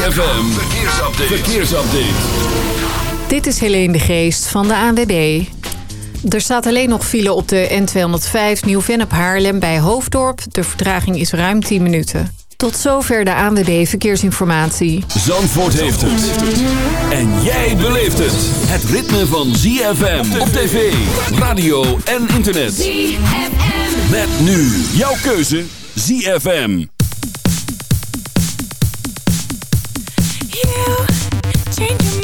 ZFM, verkeersupdate. Dit is Helene de Geest van de ANWB. Er staat alleen nog file op de N205 Nieuw-Vennep Haarlem bij Hoofddorp. De vertraging is ruim 10 minuten. Tot zover de ANWB Verkeersinformatie. Zandvoort heeft het. En jij beleeft het. Het ritme van ZFM op tv, radio en internet. ZFM. Met nu jouw keuze ZFM. change your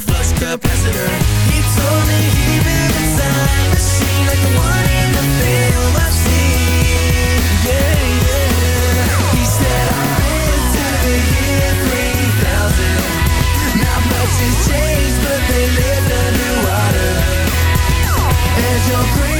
a flux capacitor He told me he built a time machine Like the one in the film I've seen. Yeah, yeah. He said I've been to the year 3000 Not much has changed But they lived underwater As your green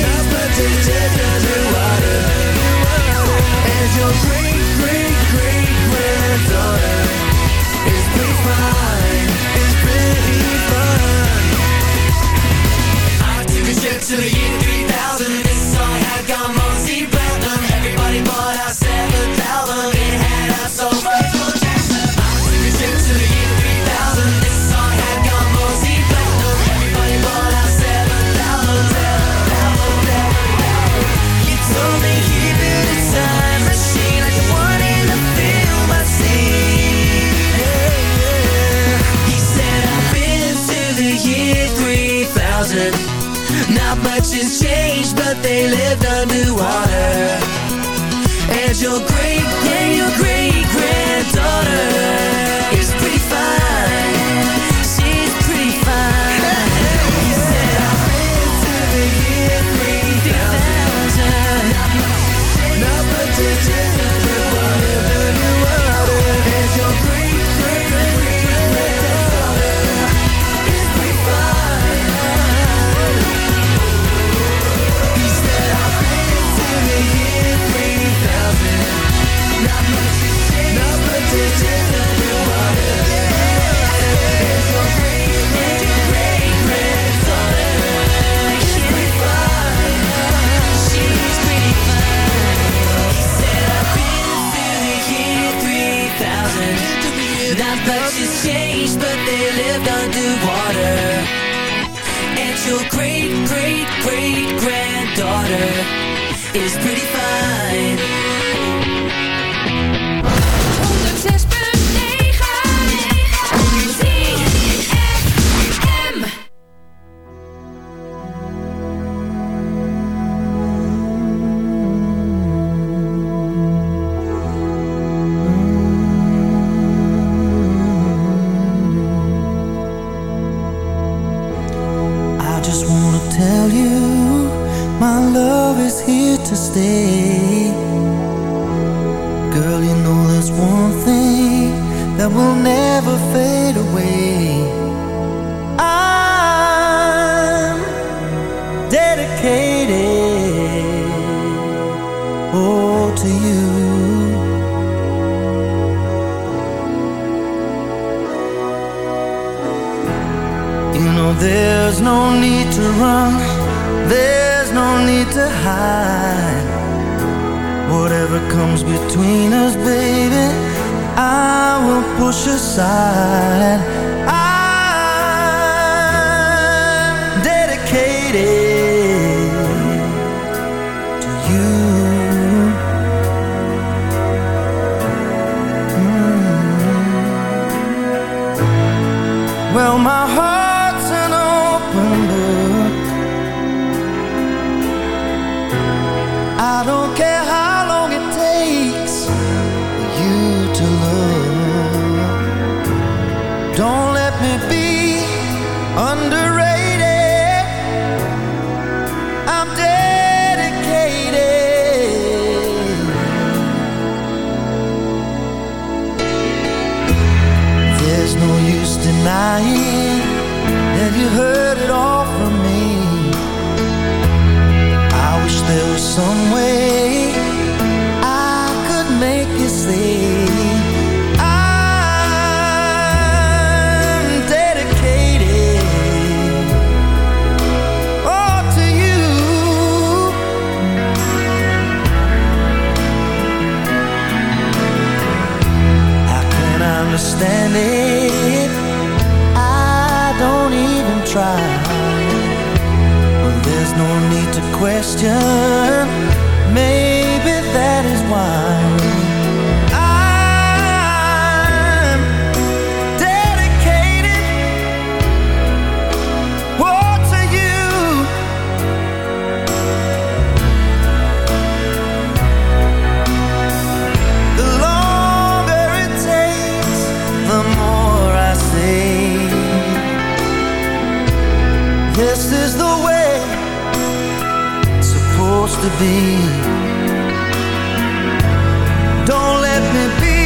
your great, great, great granddaughter. I took a trip to the year 3000 This saw had gone mostly black. much has changed, but they lived underwater. And your great, yeah, your great granddaughter baby, I will push aside. some way I could make you see I'm dedicated oh, to you. Can understand it? I don't even try. There's no need to question this is the way it's supposed to be. Don't let me be.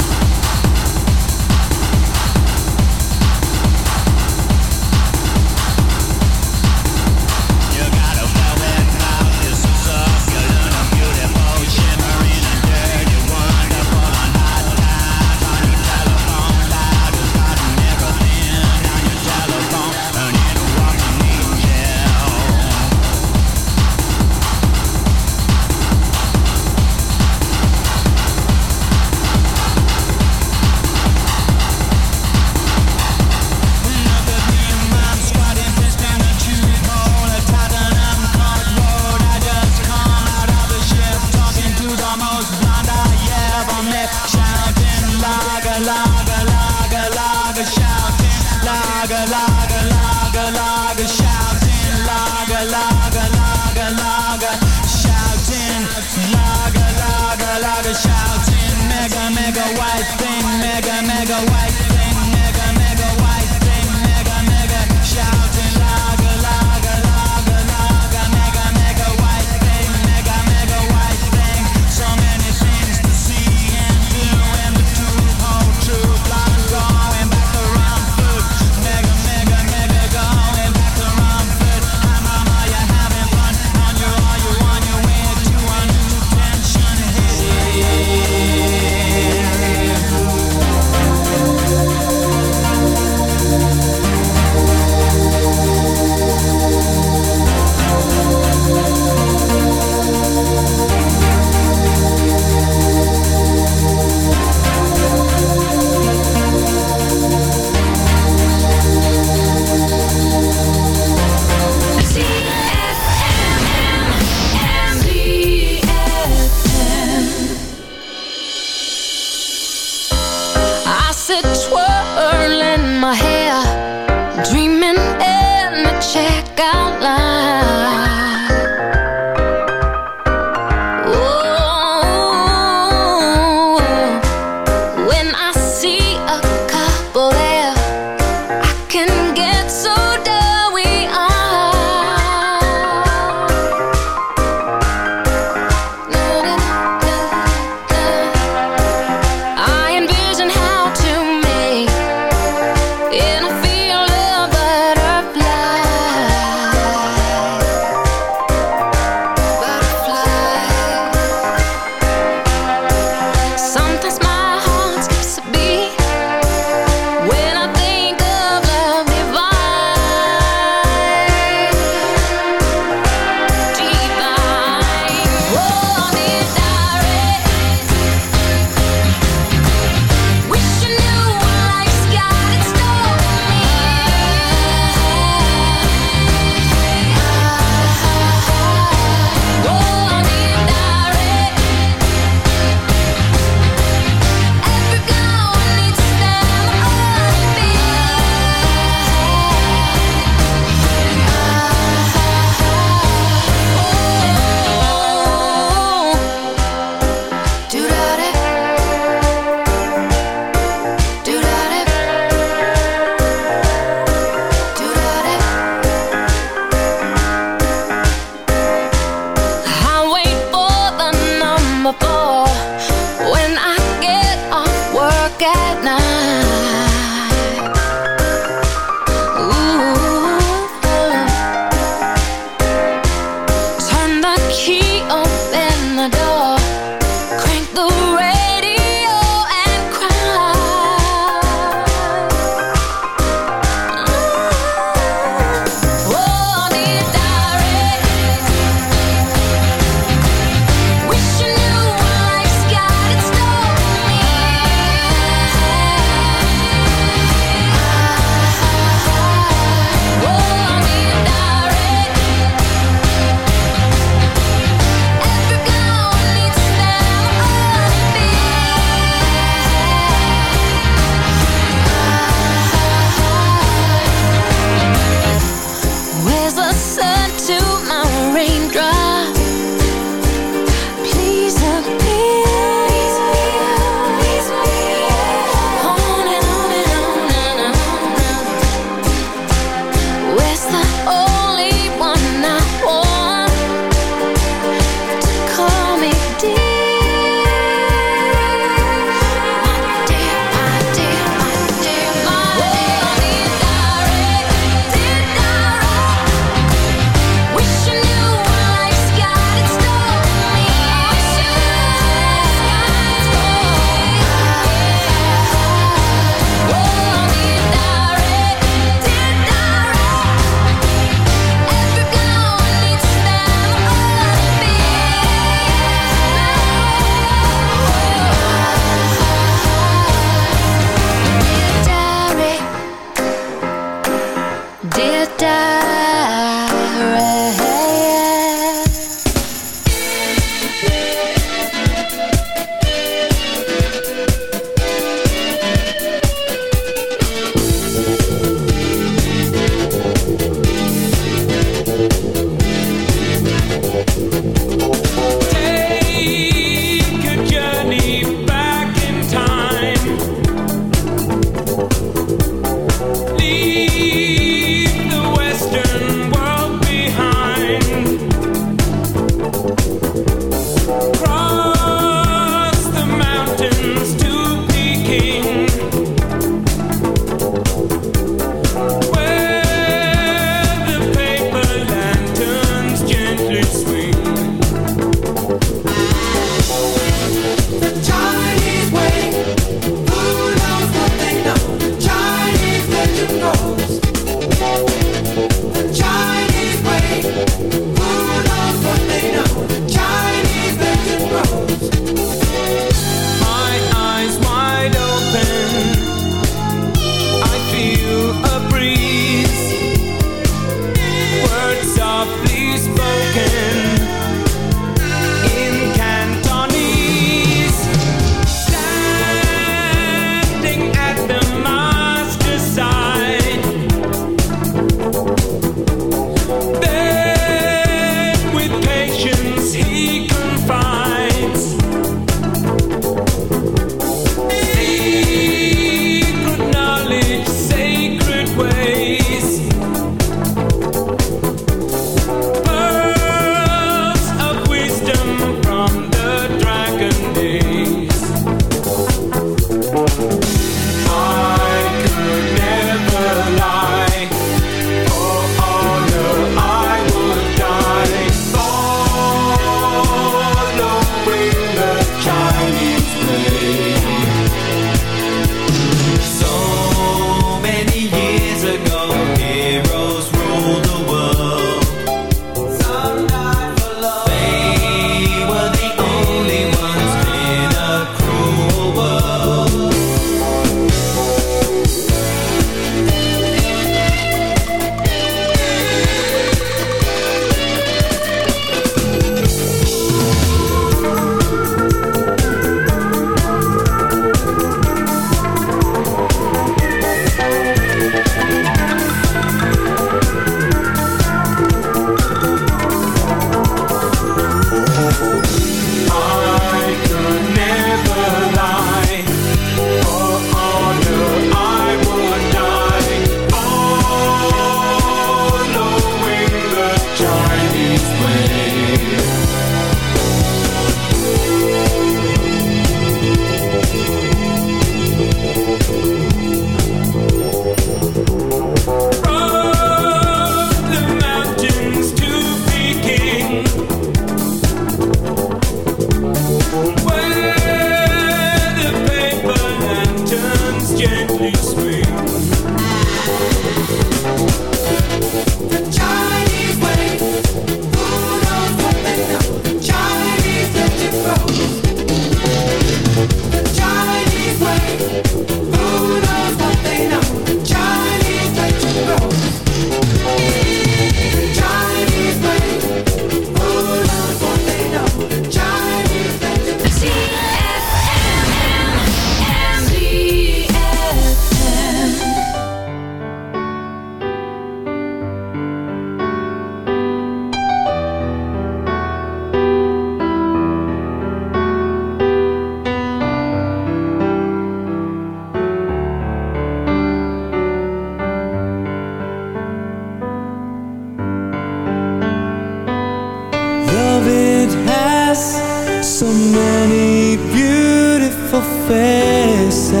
So many beautiful faces.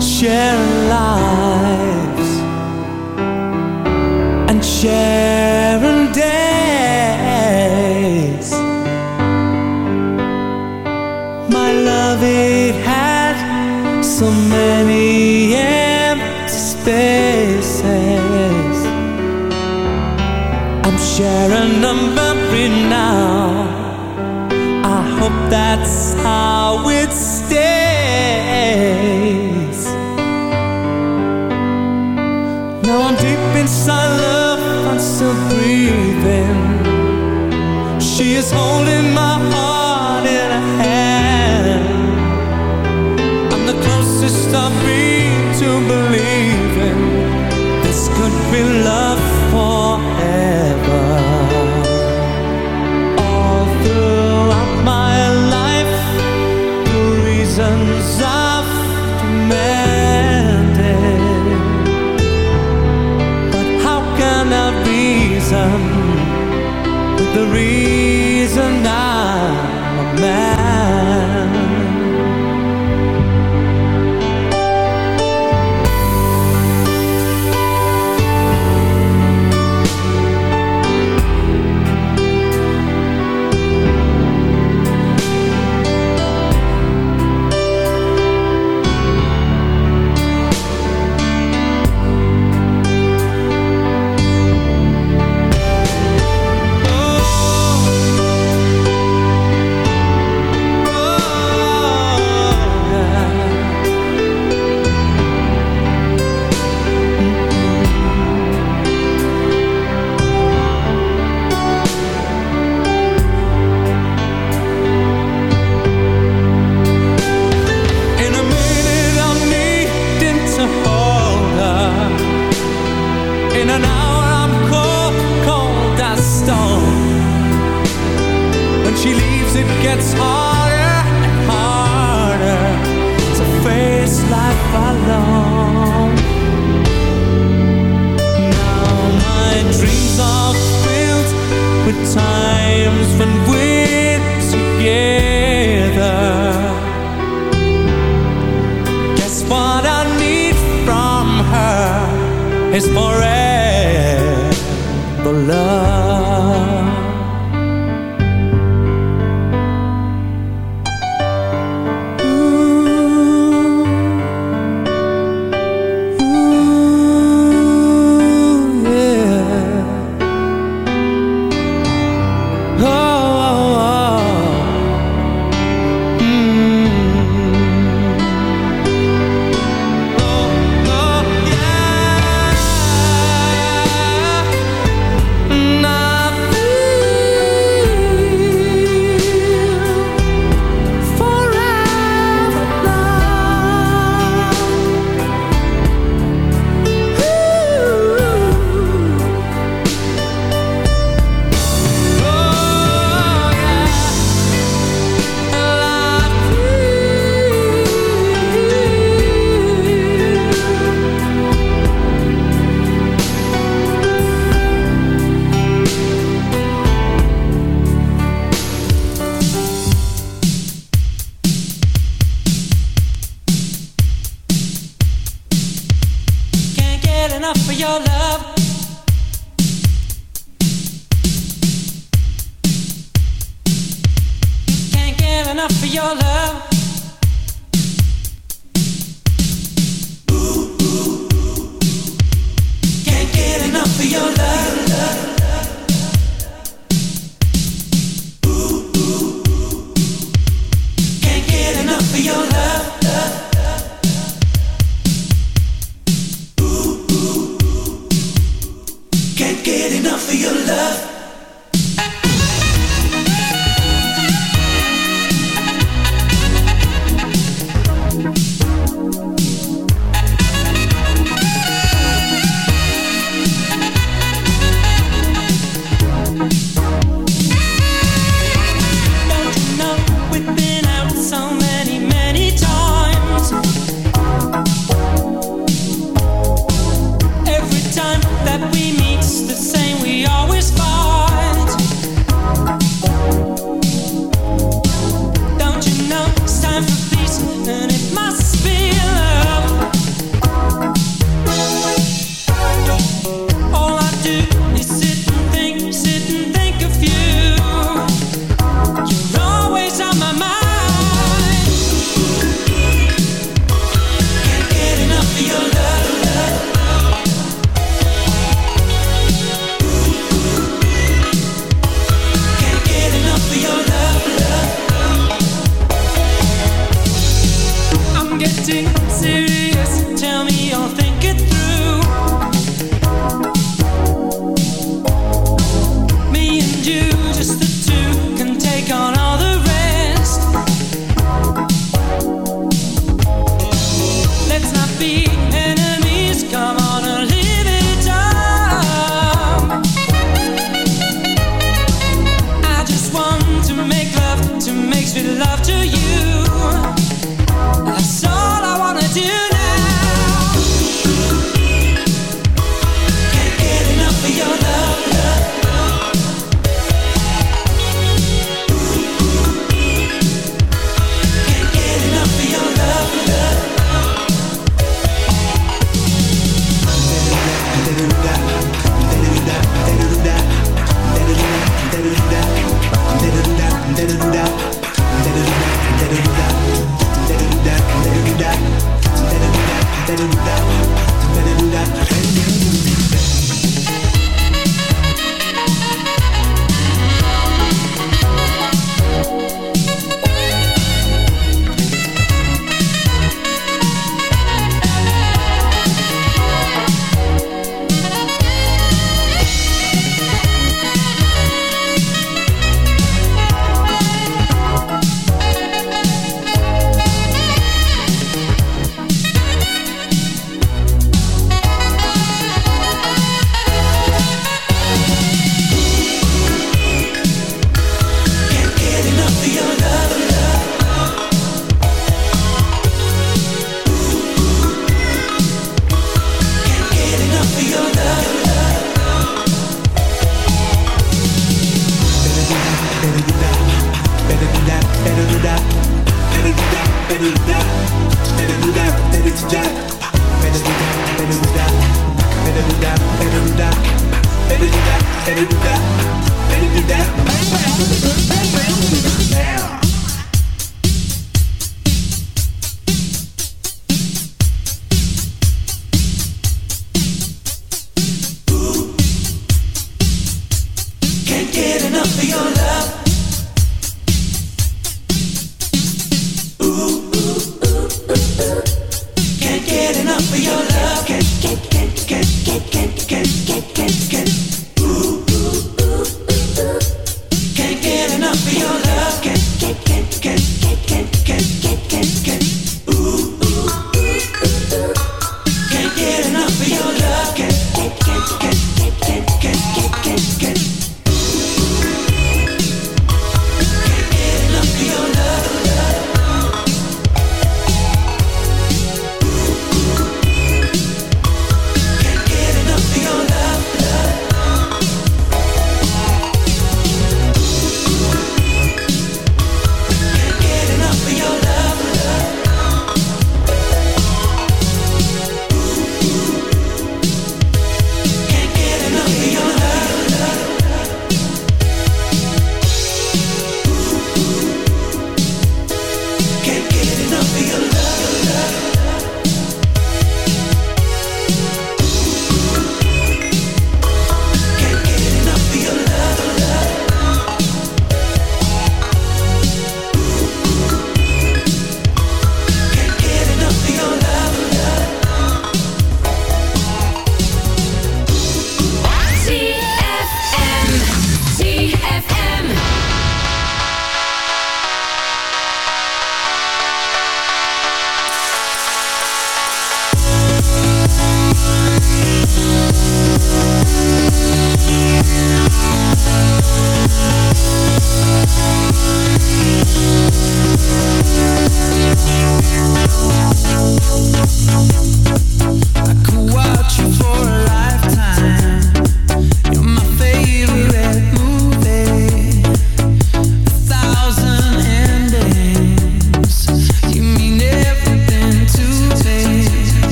Share